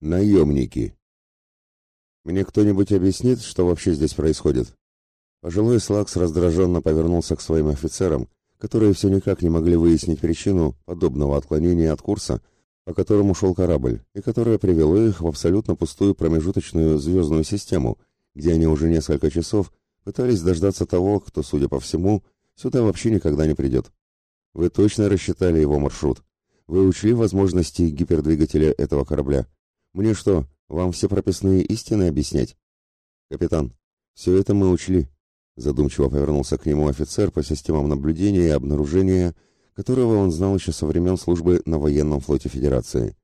Наемники. Мне кто-нибудь объяснит, что вообще здесь происходит? Пожилой Слакс раздраженно повернулся к своим офицерам, которые все никак не могли выяснить причину подобного отклонения от курса, по которому шел корабль, и которое привело их в абсолютно пустую промежуточную звездную систему, где они уже несколько часов пытались дождаться того, кто, судя по всему, сюда вообще никогда не придет. Вы точно рассчитали его маршрут. Вы учли возможности гипердвигателя этого корабля. Мне что, вам все прописные истины объяснять? Капитан, все это мы учли. Задумчиво повернулся к нему офицер по системам наблюдения и обнаружения, которого он знал еще со времен службы на военном флоте Федерации.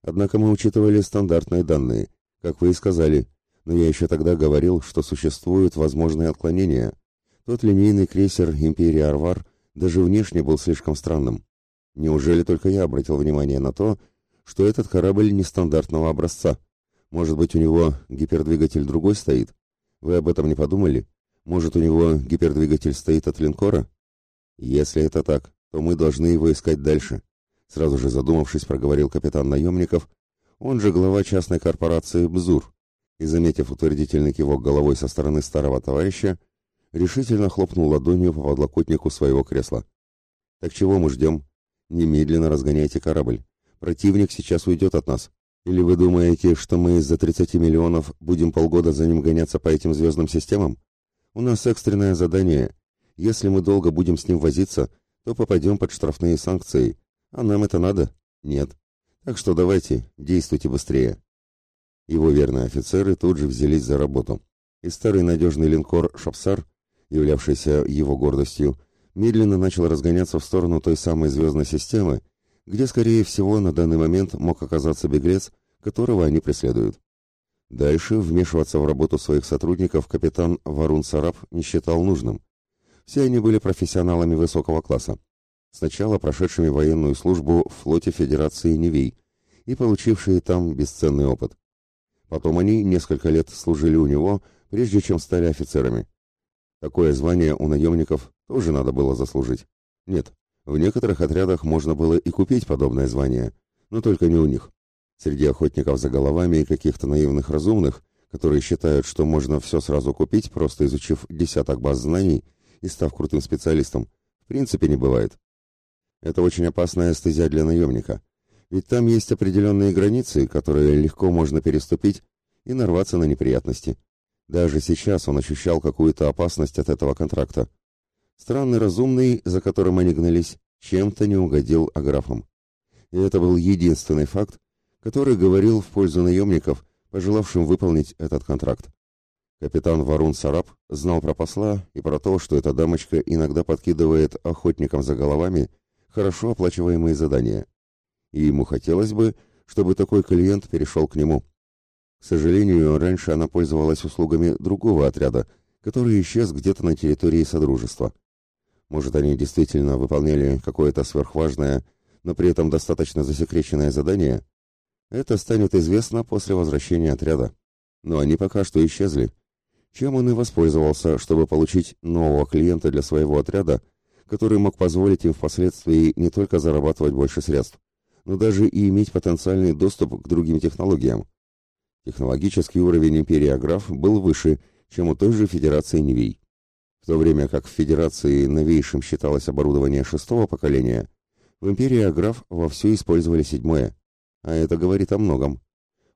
Однако мы учитывали стандартные данные, как вы и сказали, но я еще тогда говорил, что существуют возможные отклонения. Тот линейный крейсер «Империя Арвар» даже внешне был слишком странным. Неужели только я обратил внимание на то, что этот корабль нестандартного образца? Может быть, у него гипердвигатель другой стоит? Вы об этом не подумали? Может, у него гипердвигатель стоит от линкора? Если это так, то мы должны его искать дальше. Сразу же задумавшись, проговорил капитан наемников, он же глава частной корпорации «Бзур», и, заметив утвердительный кивок головой со стороны старого товарища, решительно хлопнул ладонью по подлокотнику своего кресла. «Так чего мы ждем? Немедленно разгоняйте корабль. Противник сейчас уйдет от нас. Или вы думаете, что мы из-за 30 миллионов будем полгода за ним гоняться по этим звездным системам? У нас экстренное задание. Если мы долго будем с ним возиться, то попадем под штрафные санкции. А нам это надо? Нет. Так что давайте, действуйте быстрее». Его верные офицеры тут же взялись за работу. И старый надежный линкор «Шапсар» являвшийся его гордостью, медленно начал разгоняться в сторону той самой звездной системы, где, скорее всего, на данный момент мог оказаться беглец, которого они преследуют. Дальше вмешиваться в работу своих сотрудников капитан Варун Сараб не считал нужным. Все они были профессионалами высокого класса, сначала прошедшими военную службу в флоте Федерации Невей и получившие там бесценный опыт. Потом они несколько лет служили у него, прежде чем стали офицерами. Такое звание у наемников тоже надо было заслужить. Нет, в некоторых отрядах можно было и купить подобное звание, но только не у них. Среди охотников за головами и каких-то наивных разумных, которые считают, что можно все сразу купить, просто изучив десяток баз знаний и став крутым специалистом, в принципе не бывает. Это очень опасная стезя для наемника, ведь там есть определенные границы, которые легко можно переступить и нарваться на неприятности. Даже сейчас он ощущал какую-то опасность от этого контракта. Странный разумный, за которым они гнались, чем-то не угодил аграфам. И это был единственный факт, который говорил в пользу наемников, пожелавшим выполнить этот контракт. Капитан Варун Сараб знал про посла и про то, что эта дамочка иногда подкидывает охотникам за головами хорошо оплачиваемые задания. И ему хотелось бы, чтобы такой клиент перешел к нему. К сожалению, раньше она пользовалась услугами другого отряда, который исчез где-то на территории Содружества. Может, они действительно выполняли какое-то сверхважное, но при этом достаточно засекреченное задание? Это станет известно после возвращения отряда. Но они пока что исчезли. Чем он и воспользовался, чтобы получить нового клиента для своего отряда, который мог позволить им впоследствии не только зарабатывать больше средств, но даже и иметь потенциальный доступ к другим технологиям. Технологический уровень империи был выше, чем у той же Федерации Невей. В то время как в Федерации новейшим считалось оборудование шестого поколения, в империи Аграф вовсю использовали седьмое. А это говорит о многом.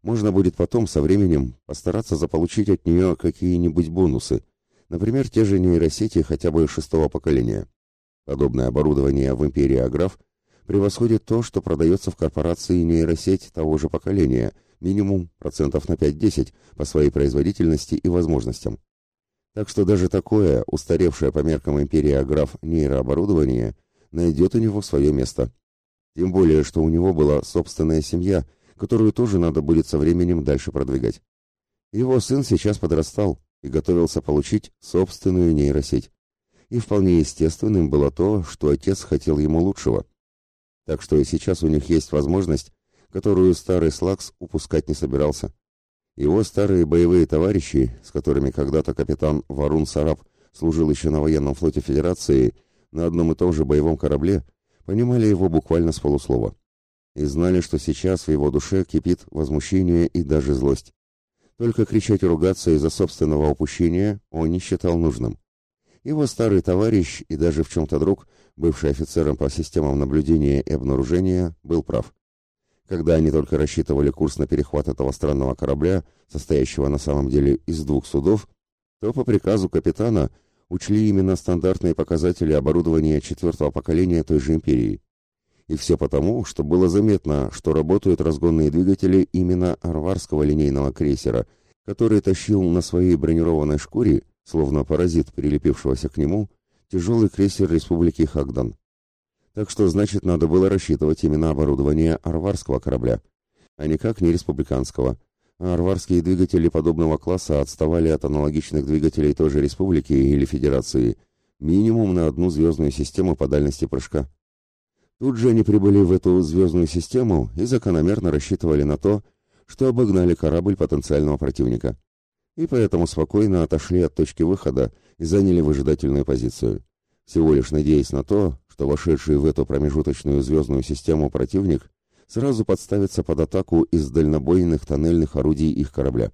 Можно будет потом, со временем, постараться заполучить от нее какие-нибудь бонусы, например, те же нейросети хотя бы шестого поколения. Подобное оборудование в империи Аграф превосходит то, что продается в корпорации нейросеть того же поколения – минимум процентов на 5-10 по своей производительности и возможностям. Так что даже такое, устаревшее по меркам империи Аграф нейрооборудование, найдет у него свое место. Тем более, что у него была собственная семья, которую тоже надо будет со временем дальше продвигать. Его сын сейчас подрастал и готовился получить собственную нейросеть. И вполне естественным было то, что отец хотел ему лучшего. Так что и сейчас у них есть возможность которую старый Слакс упускать не собирался. Его старые боевые товарищи, с которыми когда-то капитан Варун Сараб служил еще на военном флоте Федерации на одном и том же боевом корабле, понимали его буквально с полуслова. и знали, что сейчас в его душе кипит возмущение и даже злость. Только кричать и ругаться из-за собственного упущения он не считал нужным. Его старый товарищ и даже в чем-то друг, бывший офицером по системам наблюдения и обнаружения, был прав. Когда они только рассчитывали курс на перехват этого странного корабля, состоящего на самом деле из двух судов, то по приказу капитана учли именно стандартные показатели оборудования четвертого поколения той же империи. И все потому, что было заметно, что работают разгонные двигатели именно арварского линейного крейсера, который тащил на своей бронированной шкуре, словно паразит, прилепившегося к нему, тяжелый крейсер Республики Хагдан. Так что, значит, надо было рассчитывать именно оборудование арварского корабля, а никак не республиканского. А арварские двигатели подобного класса отставали от аналогичных двигателей той же республики или федерации минимум на одну звездную систему по дальности прыжка. Тут же они прибыли в эту звездную систему и закономерно рассчитывали на то, что обогнали корабль потенциального противника. И поэтому спокойно отошли от точки выхода и заняли выжидательную позицию, всего лишь надеясь на то, что вошедший в эту промежуточную звездную систему противник сразу подставится под атаку из дальнобойных тоннельных орудий их корабля.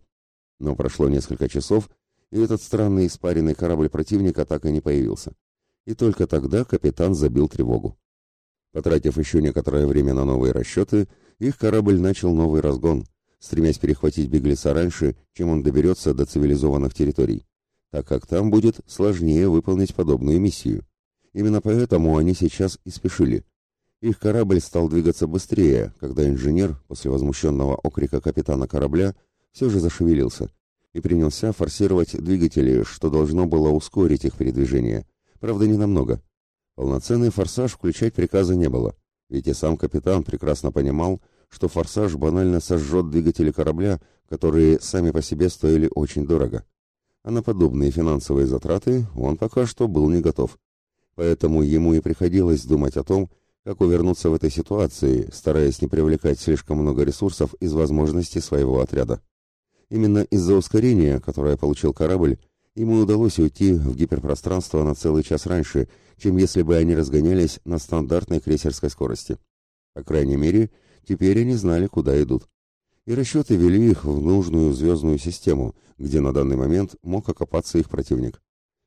Но прошло несколько часов, и этот странный испаренный корабль противника так и не появился. И только тогда капитан забил тревогу. Потратив еще некоторое время на новые расчеты, их корабль начал новый разгон, стремясь перехватить беглеца раньше, чем он доберется до цивилизованных территорий, так как там будет сложнее выполнить подобную миссию. Именно поэтому они сейчас и спешили. Их корабль стал двигаться быстрее, когда инженер, после возмущенного окрика капитана корабля, все же зашевелился и принялся форсировать двигатели, что должно было ускорить их передвижение. Правда, не намного. Полноценный форсаж включать приказа не было, ведь и сам капитан прекрасно понимал, что форсаж банально сожжет двигатели корабля, которые сами по себе стоили очень дорого. А на подобные финансовые затраты он пока что был не готов. Поэтому ему и приходилось думать о том, как увернуться в этой ситуации, стараясь не привлекать слишком много ресурсов из возможностей своего отряда. Именно из-за ускорения, которое получил корабль, ему удалось уйти в гиперпространство на целый час раньше, чем если бы они разгонялись на стандартной крейсерской скорости. По крайней мере, теперь они знали, куда идут. И расчеты вели их в нужную звездную систему, где на данный момент мог окопаться их противник.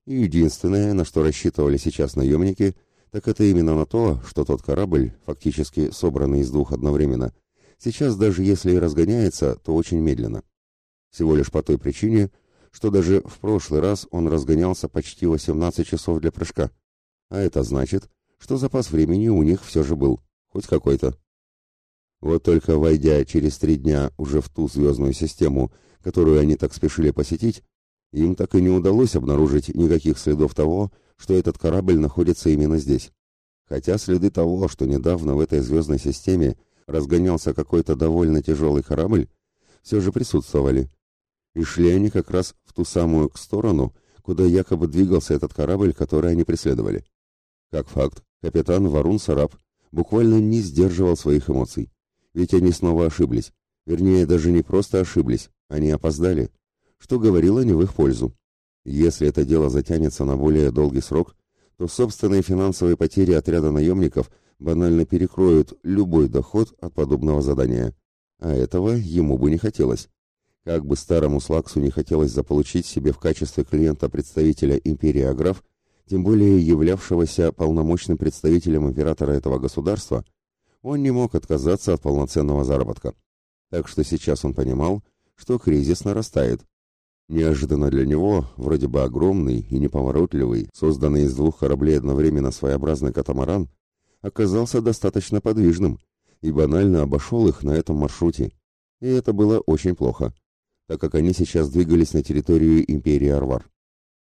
И единственное, на что рассчитывали сейчас наемники, так это именно на то, что тот корабль, фактически собранный из двух одновременно, сейчас даже если и разгоняется, то очень медленно. Всего лишь по той причине, что даже в прошлый раз он разгонялся почти 18 часов для прыжка. А это значит, что запас времени у них все же был, хоть какой-то. Вот только войдя через три дня уже в ту звездную систему, которую они так спешили посетить, им так и не удалось обнаружить никаких следов того, что этот корабль находится именно здесь. Хотя следы того, что недавно в этой звездной системе разгонялся какой-то довольно тяжелый корабль, все же присутствовали. И шли они как раз в ту самую сторону, куда якобы двигался этот корабль, который они преследовали. Как факт, капитан Варун Сараб буквально не сдерживал своих эмоций. Ведь они снова ошиблись. Вернее, даже не просто ошиблись, они опоздали, что говорило не в их пользу. Если это дело затянется на более долгий срок, то собственные финансовые потери отряда наемников банально перекроют любой доход от подобного задания. А этого ему бы не хотелось. Как бы старому Слаксу не хотелось заполучить себе в качестве клиента представителя империи Аграф, тем более являвшегося полномочным представителем императора этого государства, он не мог отказаться от полноценного заработка. Так что сейчас он понимал, что кризис нарастает. Неожиданно для него, вроде бы огромный и неповоротливый, созданный из двух кораблей одновременно своеобразный катамаран, оказался достаточно подвижным и банально обошел их на этом маршруте. И это было очень плохо так как они сейчас двигались на территорию империи Арвар.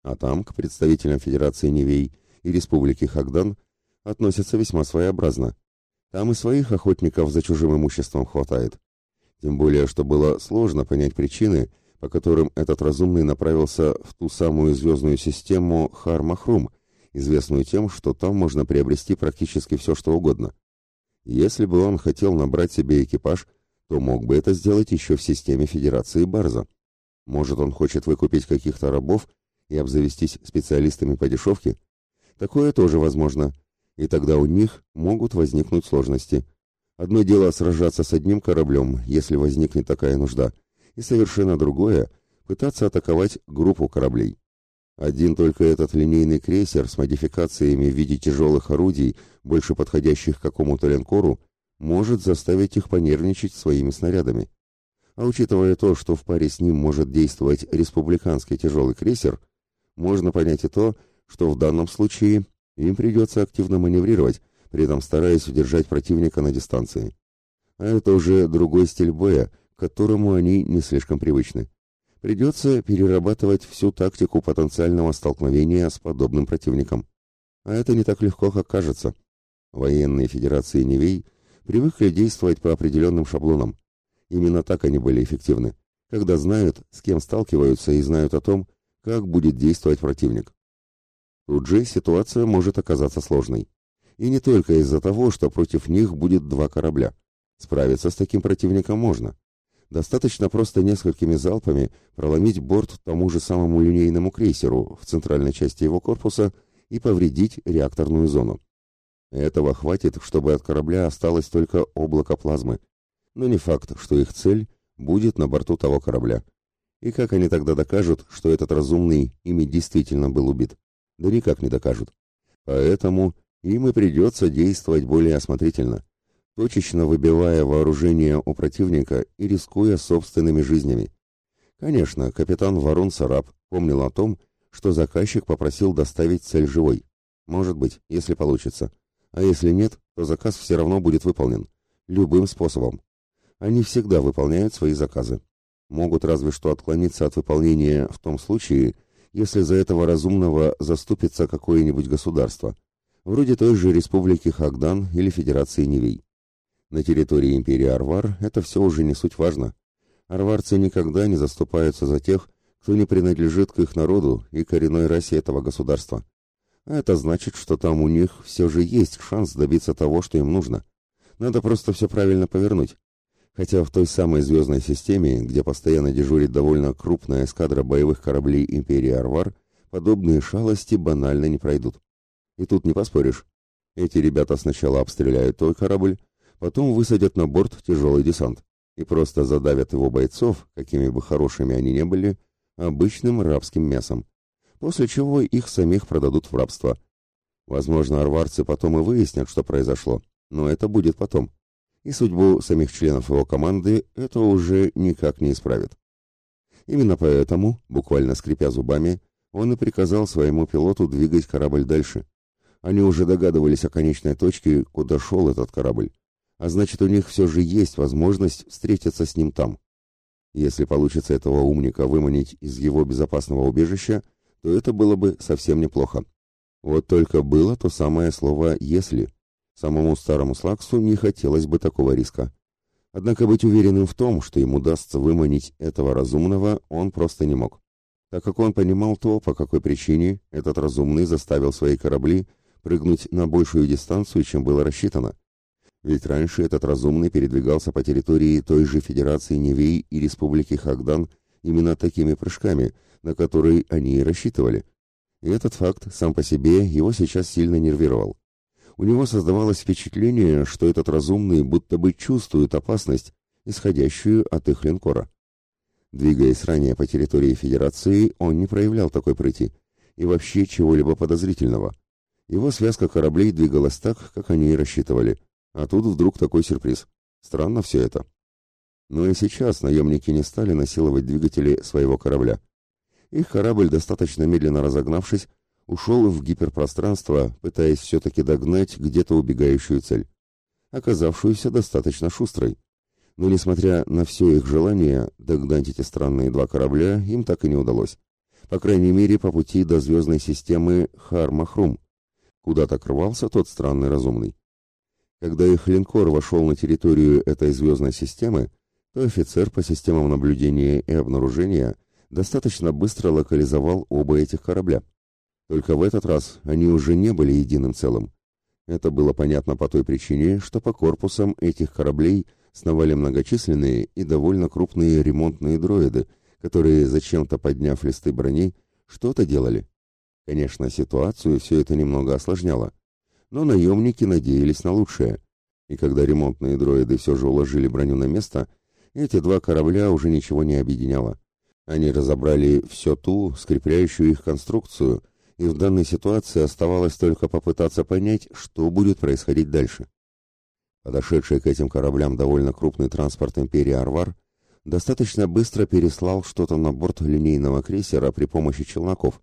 А там к представителям Федерации Невей и Республики Хагдан относятся весьма своеобразно. Там и своих охотников за чужим имуществом хватает. Тем более, что было сложно понять причины, по которым этот разумный направился в ту самую звездную систему Хар-Махрум, известную тем, что там можно приобрести практически все, что угодно. Если бы он хотел набрать себе экипаж, то мог бы это сделать еще в системе Федерации Барза. Может, он хочет выкупить каких-то рабов и обзавестись специалистами по дешевке? Такое тоже возможно, и тогда у них могут возникнуть сложности. Одно дело сражаться с одним кораблем, если возникнет такая нужда, и совершенно другое — пытаться атаковать группу кораблей. Один только этот линейный крейсер с модификациями в виде тяжелых орудий, больше подходящих какому-то линкору, может заставить их понервничать своими снарядами. А учитывая то, что в паре с ним может действовать республиканский тяжелый крейсер, можно понять и то, что в данном случае им придется активно маневрировать, при этом стараясь удержать противника на дистанции. А это уже другой стиль боя, к которому они не слишком привычны. Придется перерабатывать всю тактику потенциального столкновения с подобным противником. А это не так легко, как кажется. Военные федерации Невей привыкли действовать по определенным шаблонам. Именно так они были эффективны, когда знают, с кем сталкиваются и знают о том, как будет действовать противник. Тут же ситуация может оказаться сложной. И не только из-за того, что против них будет два корабля. Справиться с таким противником можно. Достаточно просто несколькими залпами проломить борт тому же самому линейному крейсеру в центральной части его корпуса и повредить реакторную зону. Этого хватит, чтобы от корабля осталось только облако плазмы. Но не факт, что их цель будет на борту того корабля. И как они тогда докажут, что этот разумный ими действительно был убит? Да никак не докажут. Поэтому им и придется действовать более осмотрительно точечно выбивая вооружение у противника и рискуя собственными жизнями. Конечно, капитан Ворон Сараб помнил о том, что заказчик попросил доставить цель живой. Может быть, если получится. А если нет, то заказ все равно будет выполнен. Любым способом. Они всегда выполняют свои заказы. Могут разве что отклониться от выполнения в том случае, если за этого разумного заступится какое-нибудь государство, вроде той же Республики Хагдан или Федерации Невей. На территории империи Арвар это все уже не суть важно. Арварцы никогда не заступаются за тех, кто не принадлежит к их народу и коренной расе этого государства. А это значит, что там у них все же есть шанс добиться того, что им нужно. Надо просто все правильно повернуть. Хотя в той самой звездной системе, где постоянно дежурит довольно крупная эскадра боевых кораблей империи Арвар, подобные шалости банально не пройдут. И тут не поспоришь. Эти ребята сначала обстреляют той корабль, Потом высадят на борт тяжелый десант и просто задавят его бойцов, какими бы хорошими они ни были, обычным рабским мясом, после чего их самих продадут в рабство. Возможно, арварцы потом и выяснят, что произошло, но это будет потом. И судьбу самих членов его команды это уже никак не исправит. Именно поэтому, буквально скрипя зубами, он и приказал своему пилоту двигать корабль дальше. Они уже догадывались о конечной точке, куда шел этот корабль а значит, у них все же есть возможность встретиться с ним там. Если получится этого умника выманить из его безопасного убежища, то это было бы совсем неплохо. Вот только было то самое слово «если». Самому старому Слаксу не хотелось бы такого риска. Однако быть уверенным в том, что ему удастся выманить этого разумного, он просто не мог. Так как он понимал то, по какой причине этот разумный заставил свои корабли прыгнуть на большую дистанцию, чем было рассчитано. Ведь раньше этот разумный передвигался по территории той же Федерации Невей и Республики Хагдан именно такими прыжками, на которые они и рассчитывали. И этот факт сам по себе его сейчас сильно нервировал. У него создавалось впечатление, что этот разумный будто бы чувствует опасность, исходящую от их линкора. Двигаясь ранее по территории Федерации, он не проявлял такой прыти и вообще чего-либо подозрительного. Его связка кораблей двигалась так, как они и рассчитывали – а тут вдруг такой сюрприз. Странно все это. Но и сейчас наемники не стали насиловать двигатели своего корабля. Их корабль, достаточно медленно разогнавшись, ушел в гиперпространство, пытаясь все-таки догнать где-то убегающую цель, оказавшуюся достаточно шустрой. Но, несмотря на все их желание, догнать эти странные два корабля им так и не удалось. По крайней мере, по пути до звездной системы Хар-Махрум, куда так рвался тот странный разумный. Когда их линкор вошел на территорию этой звездной системы, то офицер по системам наблюдения и обнаружения достаточно быстро локализовал оба этих корабля. Только в этот раз они уже не были единым целым. Это было понятно по той причине, что по корпусам этих кораблей сновали многочисленные и довольно крупные ремонтные дроиды, которые, зачем-то подняв листы брони, что-то делали. Конечно, ситуацию все это немного осложняло но наемники надеялись на лучшее. И когда ремонтные дроиды все же уложили броню на место, эти два корабля уже ничего не объединяло. Они разобрали всю ту, скрепляющую их конструкцию, и в данной ситуации оставалось только попытаться понять, что будет происходить дальше. Подошедший к этим кораблям довольно крупный транспорт империи Арвар достаточно быстро переслал что-то на борт линейного крейсера при помощи челноков,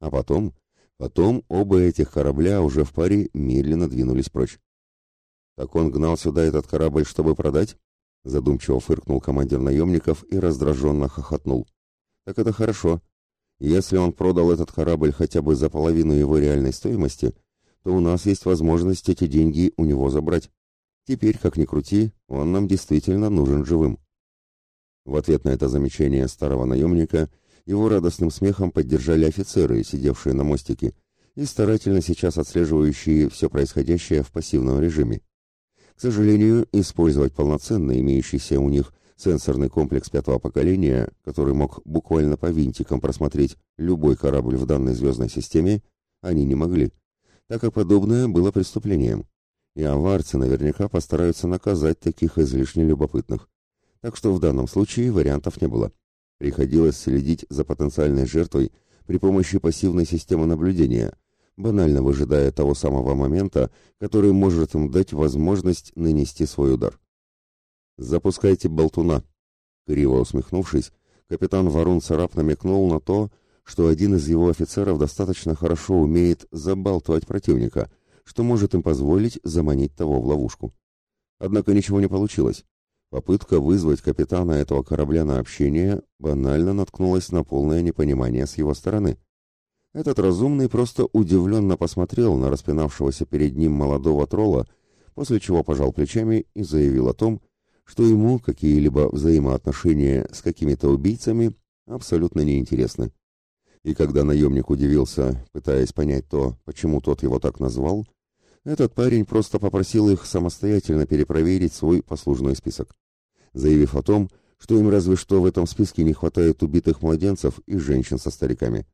а потом, потом оба этих корабля уже в паре медленно двинулись прочь. «Так он гнал сюда этот корабль, чтобы продать?» Задумчиво фыркнул командир наемников и раздраженно хохотнул. «Так это хорошо. Если он продал этот корабль хотя бы за половину его реальной стоимости, то у нас есть возможность эти деньги у него забрать. Теперь, как ни крути, он нам действительно нужен живым». В ответ на это замечание старого наемника его радостным смехом поддержали офицеры, сидевшие на мостике, и старательно сейчас отслеживающие все происходящее в пассивном режиме. К сожалению, использовать полноценно имеющийся у них сенсорный комплекс пятого поколения, который мог буквально по винтикам просмотреть любой корабль в данной звездной системе, они не могли, так как подобное было преступлением. И аварцы наверняка постараются наказать таких излишне любопытных так что в данном случае вариантов не было. Приходилось следить за потенциальной жертвой при помощи пассивной системы наблюдения, банально выжидая того самого момента, который может им дать возможность нанести свой удар. «Запускайте болтуна!» Криво усмехнувшись, капитан Варун Сарап намекнул на то, что один из его офицеров достаточно хорошо умеет забалтывать противника, что может им позволить заманить того в ловушку. Однако ничего не получилось. Попытка вызвать капитана этого корабля на общение банально наткнулась на полное непонимание с его стороны. Этот разумный просто удивленно посмотрел на распинавшегося перед ним молодого тролла, после чего пожал плечами и заявил о том, что ему какие-либо взаимоотношения с какими-то убийцами абсолютно неинтересны. И когда наемник удивился, пытаясь понять то, почему тот его так назвал, этот парень просто попросил их самостоятельно перепроверить свой послужной список, заявив о том, что им разве что в этом списке не хватает убитых младенцев и женщин со стариками.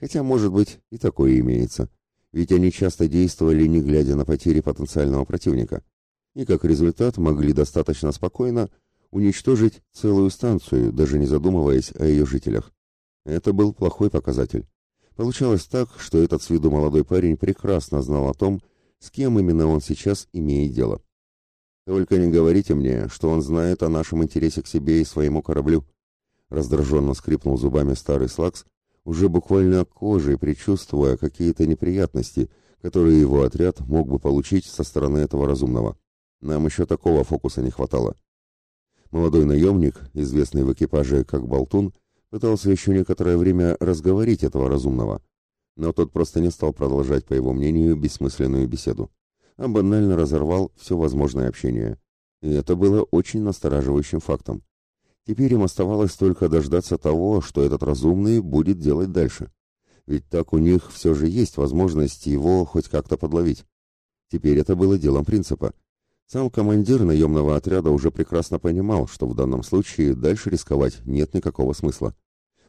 Хотя, может быть, и такое имеется, ведь они часто действовали, не глядя на потери потенциального противника, и как результат могли достаточно спокойно уничтожить целую станцию, даже не задумываясь о ее жителях. Это был плохой показатель. Получалось так, что этот с виду молодой парень прекрасно знал о том, с кем именно он сейчас имеет дело. Только не говорите мне, что он знает о нашем интересе к себе и своему кораблю. Раздраженно скрипнул зубами старый Слакс, уже буквально кожей предчувствуя какие-то неприятности, которые его отряд мог бы получить со стороны этого разумного. Нам еще такого фокуса не хватало. Молодой наемник, известный в экипаже как Болтун, пытался еще некоторое время разговорить этого разумного, но тот просто не стал продолжать, по его мнению, бессмысленную беседу, а банально разорвал все возможное общение. И это было очень настораживающим фактом. Теперь им оставалось только дождаться того, что этот разумный будет делать дальше. Ведь так у них все же есть возможность его хоть как-то подловить. Теперь это было делом принципа. Сам командир наемного отряда уже прекрасно понимал, что в данном случае дальше рисковать нет никакого смысла.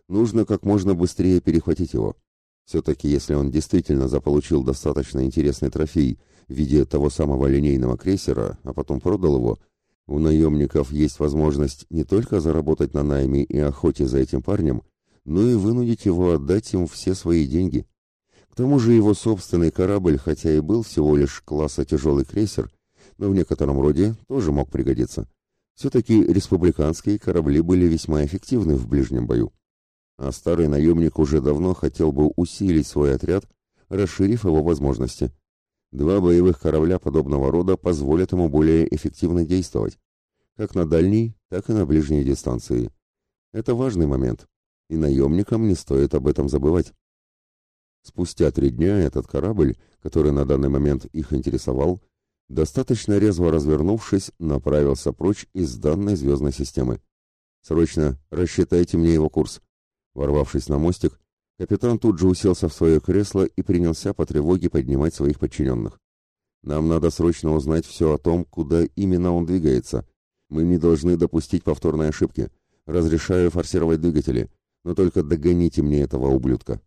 Нужно как можно быстрее перехватить его. Все-таки, если он действительно заполучил достаточно интересный трофей в виде того самого линейного крейсера, а потом продал его, у наемников есть возможность не только заработать на найме и охоте за этим парнем, но и вынудить его отдать им все свои деньги. К тому же его собственный корабль, хотя и был всего лишь класса тяжелый крейсер, но в некотором роде тоже мог пригодиться. Все-таки республиканские корабли были весьма эффективны в ближнем бою а старый наемник уже давно хотел бы усилить свой отряд, расширив его возможности. Два боевых корабля подобного рода позволят ему более эффективно действовать, как на дальней, так и на ближней дистанции. Это важный момент, и наемникам не стоит об этом забывать. Спустя три дня этот корабль, который на данный момент их интересовал, достаточно резво развернувшись, направился прочь из данной звездной системы. «Срочно рассчитайте мне его курс», Ворвавшись на мостик, капитан тут же уселся в свое кресло и принялся по тревоге поднимать своих подчиненных. «Нам надо срочно узнать все о том, куда именно он двигается. Мы не должны допустить повторной ошибки. Разрешаю форсировать двигатели, но только догоните мне этого ублюдка».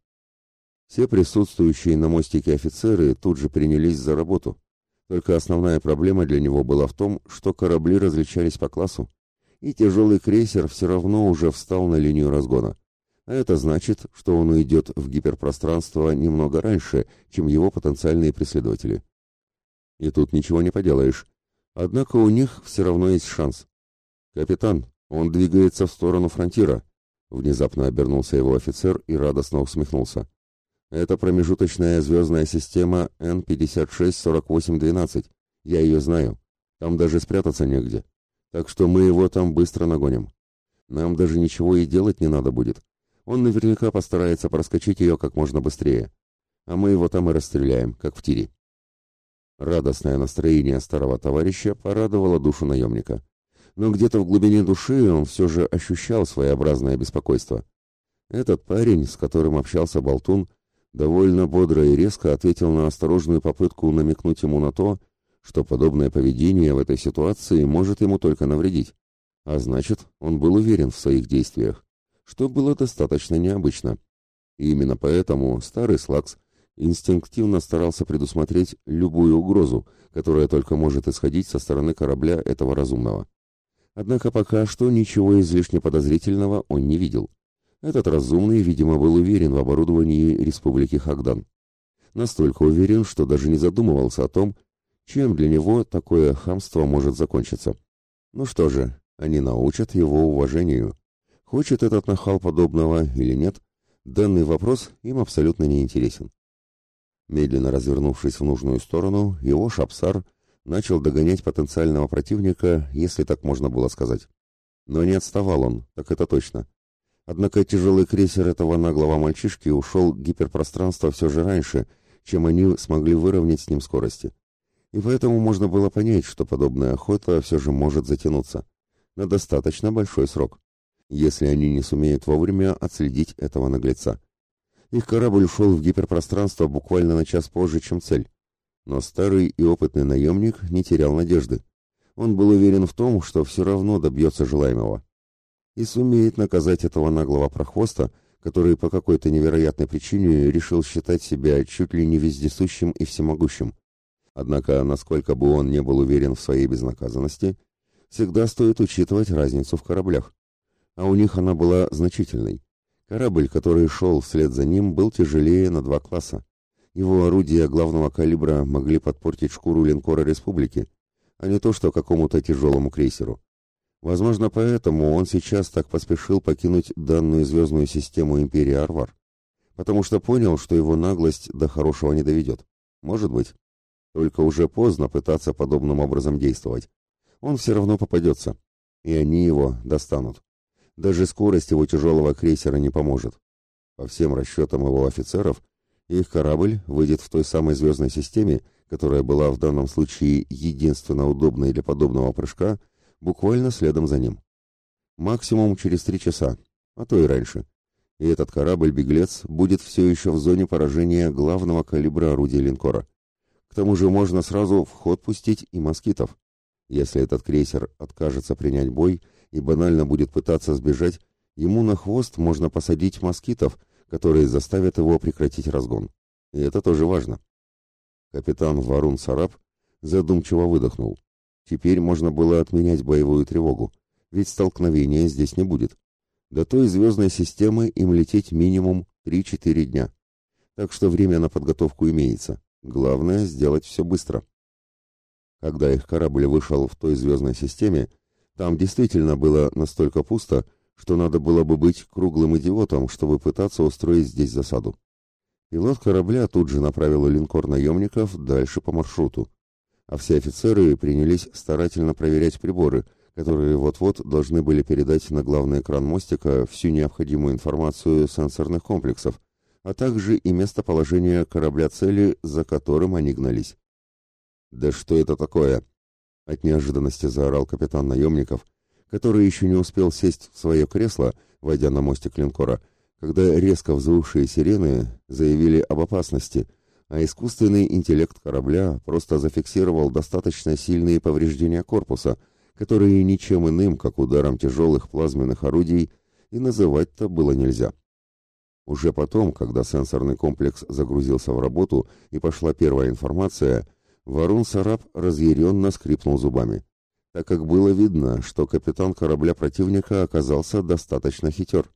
Все присутствующие на мостике офицеры тут же принялись за работу. Только основная проблема для него была в том, что корабли различались по классу, и тяжелый крейсер все равно уже встал на линию разгона. А это значит, что он уйдет в гиперпространство немного раньше, чем его потенциальные преследователи. И тут ничего не поделаешь. Однако у них все равно есть шанс. «Капитан, он двигается в сторону фронтира», — внезапно обернулся его офицер и радостно усмехнулся. «Это промежуточная звездная система Н-56-4812. Я ее знаю. Там даже спрятаться негде. Так что мы его там быстро нагоним. Нам даже ничего и делать не надо будет. Он наверняка постарается проскочить ее как можно быстрее. А мы его там и расстреляем, как в тире». Радостное настроение старого товарища порадовало душу наемника. Но где-то в глубине души он все же ощущал своеобразное беспокойство. Этот парень, с которым общался Болтун, довольно бодро и резко ответил на осторожную попытку намекнуть ему на то, что подобное поведение в этой ситуации может ему только навредить. А значит, он был уверен в своих действиях, что было достаточно необычно. И именно поэтому старый Слакс инстинктивно старался предусмотреть любую угрозу, которая только может исходить со стороны корабля этого разумного. Однако пока что ничего излишне подозрительного он не видел. Этот разумный, видимо, был уверен в оборудовании Республики Хагдан. Настолько уверен, что даже не задумывался о том, чем для него такое хамство может закончиться. Ну что же, они научат его уважению. Хочет этот нахал подобного или нет, данный вопрос им абсолютно не интересен. Медленно развернувшись в нужную сторону, его шапсар начал догонять потенциального противника, если так можно было сказать. Но не отставал он, так это точно. Однако тяжелый крейсер этого наглого мальчишки ушел в гиперпространство все же раньше, чем они смогли выровнять с ним скорости. И поэтому можно было понять, что подобная охота все же может затянуться на достаточно большой срок, если они не сумеют вовремя отследить этого наглеца. Их корабль ушел в гиперпространство буквально на час позже, чем цель. Но старый и опытный наемник не терял надежды. Он был уверен в том, что все равно добьется желаемого. И сумеет наказать этого наглого прохвоста, который по какой-то невероятной причине решил считать себя чуть ли не вездесущим и всемогущим. Однако, насколько бы он не был уверен в своей безнаказанности, всегда стоит учитывать разницу в кораблях. А у них она была значительной. Корабль, который шел вслед за ним, был тяжелее на два класса. Его орудия главного калибра могли подпортить шкуру линкора республики, а не то что какому-то тяжелому крейсеру. Возможно, поэтому он сейчас так поспешил покинуть данную звездную систему Империи Арвар, потому что понял, что его наглость до хорошего не доведет. Может быть. Только уже поздно пытаться подобным образом действовать. Он все равно попадется, и они его достанут. Даже скорость его тяжелого крейсера не поможет. По всем расчетам его офицеров, их корабль выйдет в той самой звездной системе, которая была в данном случае единственно удобной для подобного прыжка, буквально следом за ним. Максимум через три часа, а то и раньше. И этот корабль-беглец будет все еще в зоне поражения главного калибра орудия линкора. К тому же можно сразу в ход пустить и москитов. Если этот крейсер откажется принять бой и банально будет пытаться сбежать, ему на хвост можно посадить москитов, которые заставят его прекратить разгон. И это тоже важно. Капитан Варун Сараб задумчиво выдохнул. Теперь можно было отменять боевую тревогу, ведь столкновения здесь не будет. До той звездной системы им лететь минимум 3-4 дня. Так что время на подготовку имеется. Главное сделать все быстро. Когда их корабль вышел в той звездной системе, там действительно было настолько пусто, что надо было бы быть круглым идиотом, чтобы пытаться устроить здесь засаду. Пилот корабля тут же направил линкор наемников дальше по маршруту, а все офицеры принялись старательно проверять приборы, которые вот-вот должны были передать на главный экран мостика всю необходимую информацию сенсорных комплексов, а также и местоположение корабля-цели, за которым они гнались. «Да что это такое?» От неожиданности заорал капитан наемников, который еще не успел сесть в свое кресло, войдя на мостик линкора, когда резко взвывшие сирены заявили об опасности, а искусственный интеллект корабля просто зафиксировал достаточно сильные повреждения корпуса, которые ничем иным, как ударом тяжелых плазменных орудий, и называть-то было нельзя. Уже потом, когда сенсорный комплекс загрузился в работу и пошла первая информация, Варун Сараб разъяренно скрипнул зубами, так как было видно, что капитан корабля противника оказался достаточно хитер.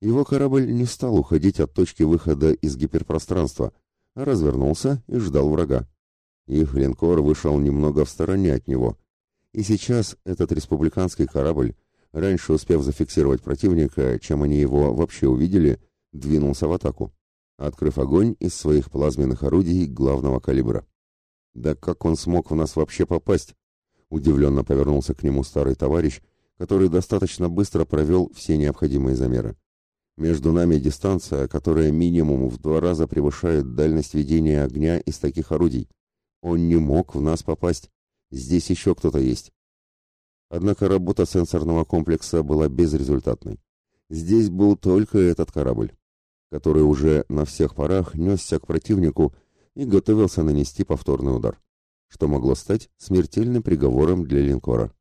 Его корабль не стал уходить от точки выхода из гиперпространства, развернулся и ждал врага. Их линкор вышел немного в стороне от него, и сейчас этот республиканский корабль, раньше успев зафиксировать противника, чем они его вообще увидели, двинулся в атаку, открыв огонь из своих плазменных орудий главного калибра. «Да как он смог в нас вообще попасть?» Удивленно повернулся к нему старый товарищ, который достаточно быстро провел все необходимые замеры. Между нами дистанция, которая минимум в два раза превышает дальность ведения огня из таких орудий. Он не мог в нас попасть. Здесь еще кто-то есть. Однако работа сенсорного комплекса была безрезультатной. Здесь был только этот корабль, который уже на всех парах несся к противнику и готовился нанести повторный удар, что могло стать смертельным приговором для линкора.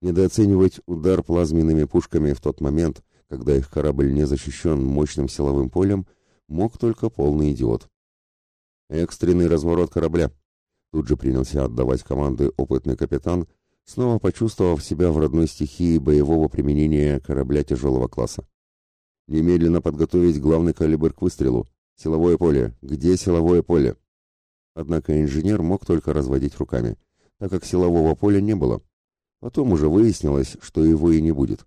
Недооценивать удар плазменными пушками в тот момент, когда их корабль не защищен мощным силовым полем, мог только полный идиот. Экстренный разворот корабля. Тут же принялся отдавать команды опытный капитан, снова почувствовав себя в родной стихии боевого применения корабля тяжелого класса. Немедленно подготовить главный калибр к выстрелу. Силовое поле. Где силовое поле? Однако инженер мог только разводить руками, так как силового поля не было. Потом уже выяснилось, что его и не будет.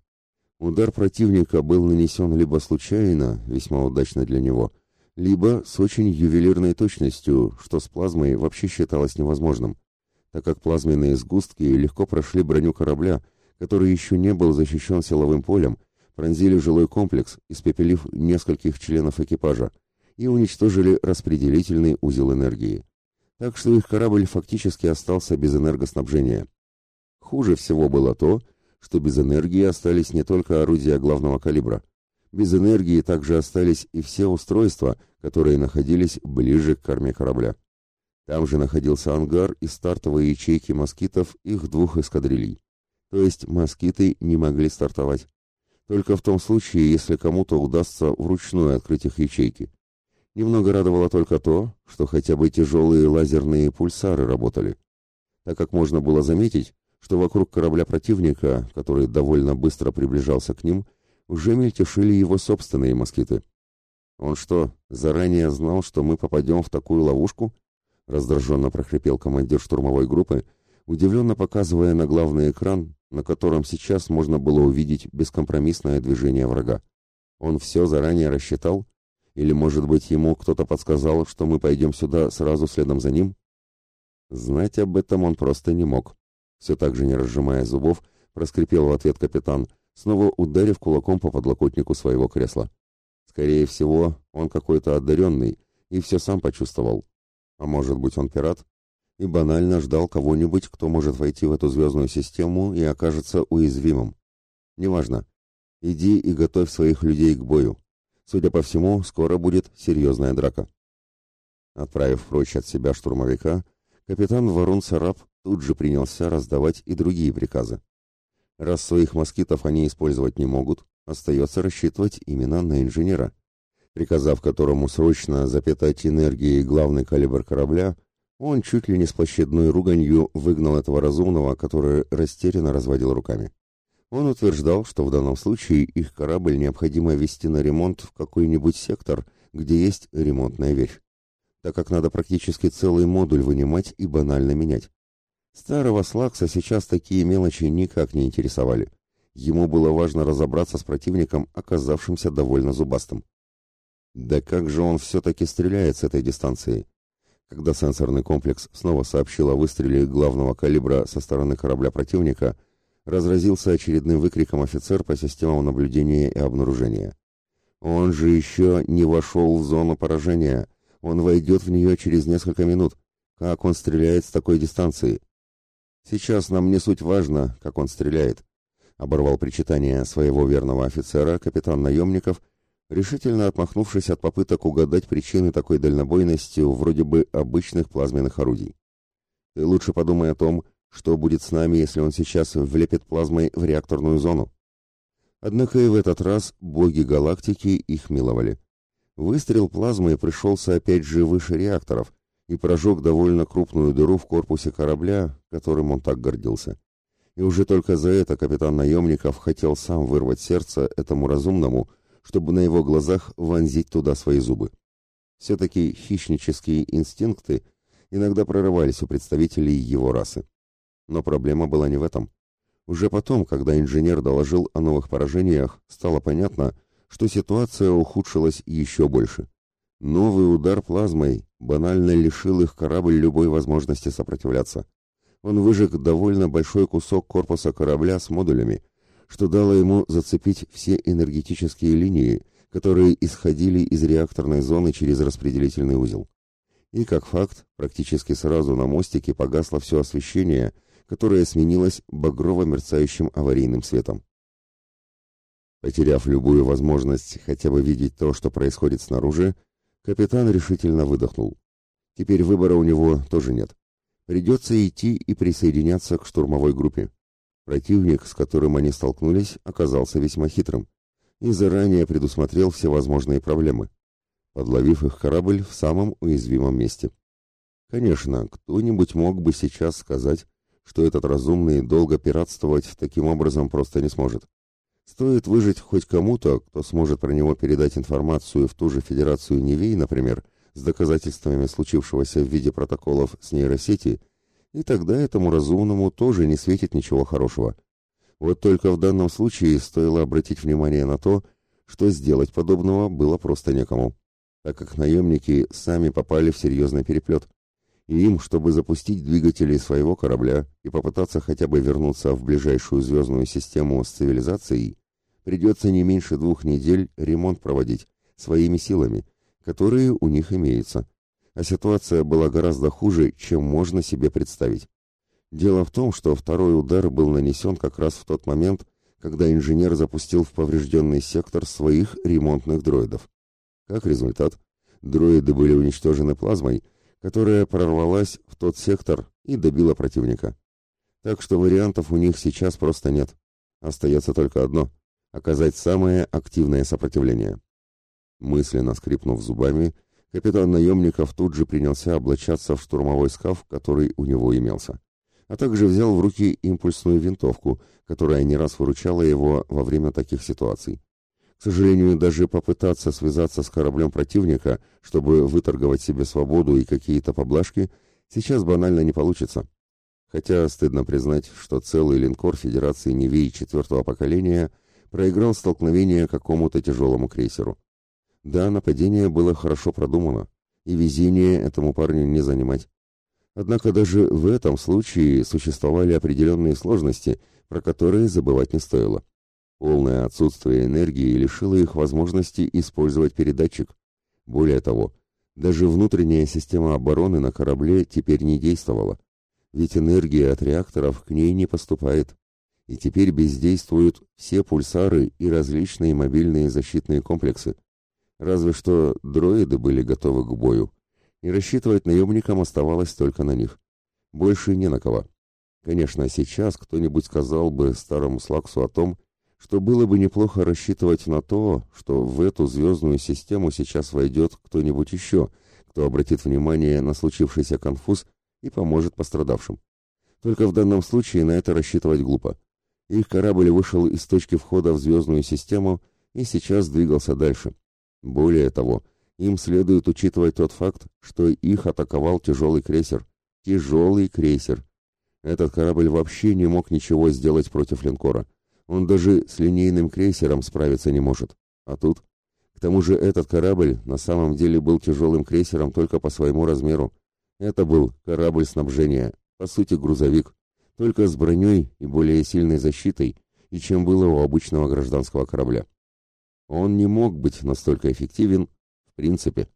Удар противника был нанесен либо случайно, весьма удачно для него, либо с очень ювелирной точностью, что с плазмой вообще считалось невозможным, так как плазменные сгустки легко прошли броню корабля, который еще не был защищен силовым полем, пронзили жилой комплекс, испепелив нескольких членов экипажа, и уничтожили распределительный узел энергии. Так что их корабль фактически остался без энергоснабжения. Хуже всего было то, что без энергии остались не только орудия главного калибра. Без энергии также остались и все устройства, которые находились ближе к корме корабля. Там же находился ангар и стартовые ячейки москитов их двух эскадрилей. То есть москиты не могли стартовать. Только в том случае, если кому-то удастся вручную открыть их ячейки. Немного радовало только то, что хотя бы тяжелые лазерные пульсары работали. Так как можно было заметить, что вокруг корабля противника, который довольно быстро приближался к ним, уже мельтешили его собственные москиты. «Он что, заранее знал, что мы попадем в такую ловушку?» — раздраженно прохрипел командир штурмовой группы, удивленно показывая на главный экран, на котором сейчас можно было увидеть бескомпромиссное движение врага. Он все заранее рассчитал? Или, может быть, ему кто-то подсказал, что мы пойдем сюда сразу следом за ним? Знать об этом он просто не мог. Все так же, не разжимая зубов, проскрипел в ответ капитан, снова ударив кулаком по подлокотнику своего кресла. Скорее всего, он какой-то одаренный и все сам почувствовал. А может быть, он пират? И банально ждал кого-нибудь, кто может войти в эту звездную систему и окажется уязвимым. Неважно. Иди и готовь своих людей к бою. Судя по всему, скоро будет серьезная драка. Отправив прочь от себя штурмовика, капитан Варун Сараб тут же принялся раздавать и другие приказы. Раз своих москитов они использовать не могут, остается рассчитывать именно на инженера, приказав которому срочно запитать энергией главный калибр корабля, он чуть ли не с площадной руганью выгнал этого разумного, который растерянно разводил руками. Он утверждал, что в данном случае их корабль необходимо вести на ремонт в какой-нибудь сектор, где есть ремонтная вещь, так как надо практически целый модуль вынимать и банально менять. Старого Слакса сейчас такие мелочи никак не интересовали. Ему было важно разобраться с противником, оказавшимся довольно зубастым. Да как же он все-таки стреляет с этой дистанции? Когда сенсорный комплекс снова сообщил о выстреле главного калибра со стороны корабля противника, разразился очередным выкриком офицер по системам наблюдения и обнаружения. Он же еще не вошел в зону поражения. Он войдет в нее через несколько минут. Как он стреляет с такой дистанции? Сейчас нам не суть важно, как он стреляет, оборвал причитание своего верного офицера капитан наемников, решительно отмахнувшись от попыток угадать причины такой дальнобойности вроде бы обычных плазменных орудий. Ты лучше подумай о том, что будет с нами, если он сейчас влепит плазмой в реакторную зону. Однако и в этот раз боги галактики их миловали. Выстрел плазмой пришелся опять же выше реакторов, и прожег довольно крупную дыру в корпусе корабля, которым он так гордился. И уже только за это капитан наемников хотел сам вырвать сердце этому разумному, чтобы на его глазах вонзить туда свои зубы. Все-таки хищнические инстинкты иногда прорывались у представителей его расы. Но проблема была не в этом. Уже потом, когда инженер доложил о новых поражениях, стало понятно, что ситуация ухудшилась еще больше. Новый удар плазмой банально лишил их корабль любой возможности сопротивляться. Он выжег довольно большой кусок корпуса корабля с модулями, что дало ему зацепить все энергетические линии, которые исходили из реакторной зоны через распределительный узел. И, как факт, практически сразу на мостике погасло все освещение, которое сменилось багрово-мерцающим аварийным светом. Потеряв любую возможность хотя бы видеть то, что происходит снаружи, Капитан решительно выдохнул. Теперь выбора у него тоже нет. Придется идти и присоединяться к штурмовой группе. Противник, с которым они столкнулись, оказался весьма хитрым и заранее предусмотрел все возможные проблемы, подловив их корабль в самом уязвимом месте. Конечно, кто-нибудь мог бы сейчас сказать, что этот разумный долго пиратствовать таким образом просто не сможет. Стоит выжить хоть кому-то, кто сможет про него передать информацию в ту же Федерацию Невей, например, с доказательствами случившегося в виде протоколов с нейросети, и тогда этому разумному тоже не светит ничего хорошего. Вот только в данном случае стоило обратить внимание на то, что сделать подобного было просто некому, так как наемники сами попали в серьезный переплет. И им, чтобы запустить двигатели своего корабля и попытаться хотя бы вернуться в ближайшую звездную систему с цивилизацией, придется не меньше двух недель ремонт проводить своими силами, которые у них имеются. А ситуация была гораздо хуже, чем можно себе представить. Дело в том, что второй удар был нанесен как раз в тот момент, когда инженер запустил в поврежденный сектор своих ремонтных дроидов. Как результат, дроиды были уничтожены плазмой, которая прорвалась в тот сектор и добила противника. Так что вариантов у них сейчас просто нет. Остается только одно оказать самое активное сопротивление. Мысленно скрипнув зубами, капитан наемников тут же принялся облачаться в штурмовой скаф, который у него имелся, а также взял в руки импульсную винтовку, которая не раз выручала его во время таких ситуаций. К сожалению, даже попытаться связаться с кораблем противника, чтобы выторговать себе свободу и какие-то поблажки, сейчас банально не получится. Хотя стыдно признать, что целый линкор Федерации Невей четвертого поколения – проиграл столкновение какому-то тяжелому крейсеру. Да, нападение было хорошо продумано, и везение этому парню не занимать. Однако даже в этом случае существовали определенные сложности, про которые забывать не стоило. Полное отсутствие энергии лишило их возможности использовать передатчик. Более того, даже внутренняя система обороны на корабле теперь не действовала, ведь энергия от реакторов к ней не поступает и теперь бездействуют все пульсары и различные мобильные защитные комплексы. Разве что дроиды были готовы к бою, и рассчитывать наемникам оставалось только на них. Больше не на кого. Конечно, сейчас кто-нибудь сказал бы старому Слаксу о том, что было бы неплохо рассчитывать на то, что в эту звездную систему сейчас войдет кто-нибудь еще, кто обратит внимание на случившийся конфуз и поможет пострадавшим. Только в данном случае на это рассчитывать глупо. Их корабль вышел из точки входа в звездную систему и сейчас двигался дальше. Более того, им следует учитывать тот факт, что их атаковал тяжелый крейсер. Тяжелый крейсер. Этот корабль вообще не мог ничего сделать против линкора. Он даже с линейным крейсером справиться не может. А тут... К тому же этот корабль на самом деле был тяжелым крейсером только по своему размеру. Это был корабль снабжения, по сути грузовик только с броней и более сильной защитой, и чем было у обычного гражданского корабля. Он не мог быть настолько эффективен в принципе.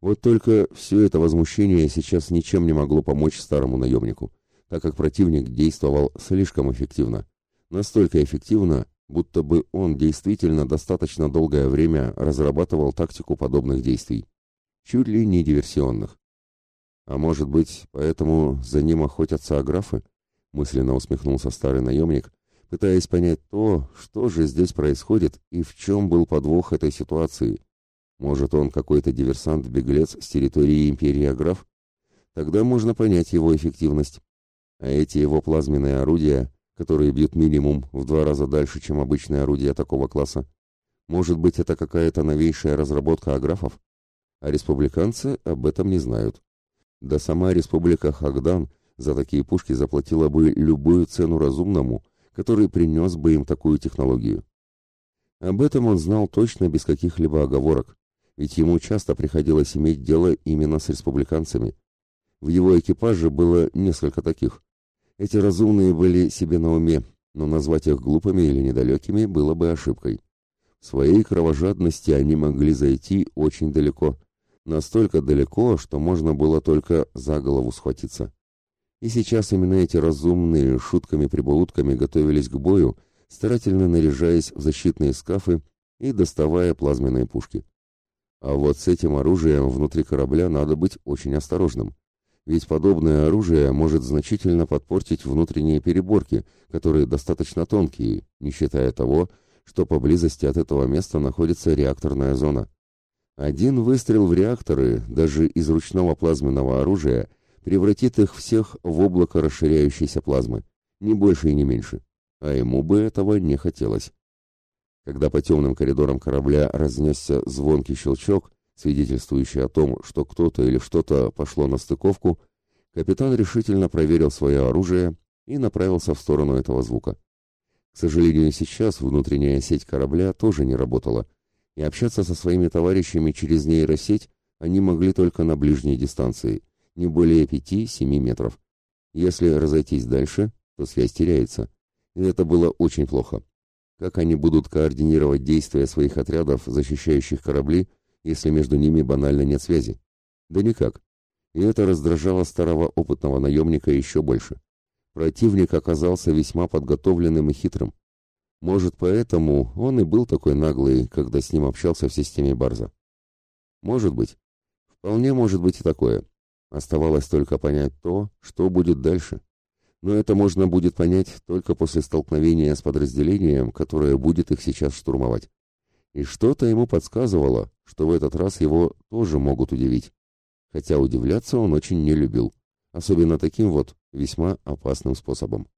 Вот только все это возмущение сейчас ничем не могло помочь старому наемнику, так как противник действовал слишком эффективно. Настолько эффективно, будто бы он действительно достаточно долгое время разрабатывал тактику подобных действий, чуть ли не диверсионных. А может быть, поэтому за ним охотятся аграфы? мысленно усмехнулся старый наемник, пытаясь понять то, что же здесь происходит и в чем был подвох этой ситуации. Может, он какой-то диверсант-беглец с территории империи Аграф, Тогда можно понять его эффективность. А эти его плазменные орудия, которые бьют минимум в два раза дальше, чем обычные орудия такого класса, может быть, это какая-то новейшая разработка аграфов? А республиканцы об этом не знают. Да сама республика Хагдан за такие пушки заплатила бы любую цену разумному, который принес бы им такую технологию. Об этом он знал точно без каких-либо оговорок, ведь ему часто приходилось иметь дело именно с республиканцами. В его экипаже было несколько таких. Эти разумные были себе на уме, но назвать их глупыми или недалекими было бы ошибкой. В своей кровожадности они могли зайти очень далеко. Настолько далеко, что можно было только за голову схватиться. И сейчас именно эти разумные шутками-прибаутками готовились к бою, старательно наряжаясь в защитные скафы и доставая плазменные пушки. А вот с этим оружием внутри корабля надо быть очень осторожным. Ведь подобное оружие может значительно подпортить внутренние переборки, которые достаточно тонкие, не считая того, что поблизости от этого места находится реакторная зона. Один выстрел в реакторы, даже из ручного плазменного оружия, превратит их всех в облако расширяющейся плазмы, ни больше и не меньше. А ему бы этого не хотелось. Когда по темным коридорам корабля разнесся звонкий щелчок, свидетельствующий о том, что кто-то или что-то пошло на стыковку, капитан решительно проверил свое оружие и направился в сторону этого звука. К сожалению, сейчас внутренняя сеть корабля тоже не работала, и общаться со своими товарищами через нейросеть они могли только на ближней дистанции, не более 5-7 метров. Если разойтись дальше, то связь теряется. И это было очень плохо. Как они будут координировать действия своих отрядов, защищающих корабли, если между ними банально нет связи? Да никак. И это раздражало старого опытного наемника еще больше. Противник оказался весьма подготовленным и хитрым. Может, поэтому он и был такой наглый, когда с ним общался в системе Барза. Может быть. Вполне может быть и такое. Оставалось только понять то, что будет дальше. Но это можно будет понять только после столкновения с подразделением, которое будет их сейчас штурмовать. И что-то ему подсказывало, что в этот раз его тоже могут удивить. Хотя удивляться он очень не любил. Особенно таким вот весьма опасным способом.